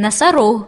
носорог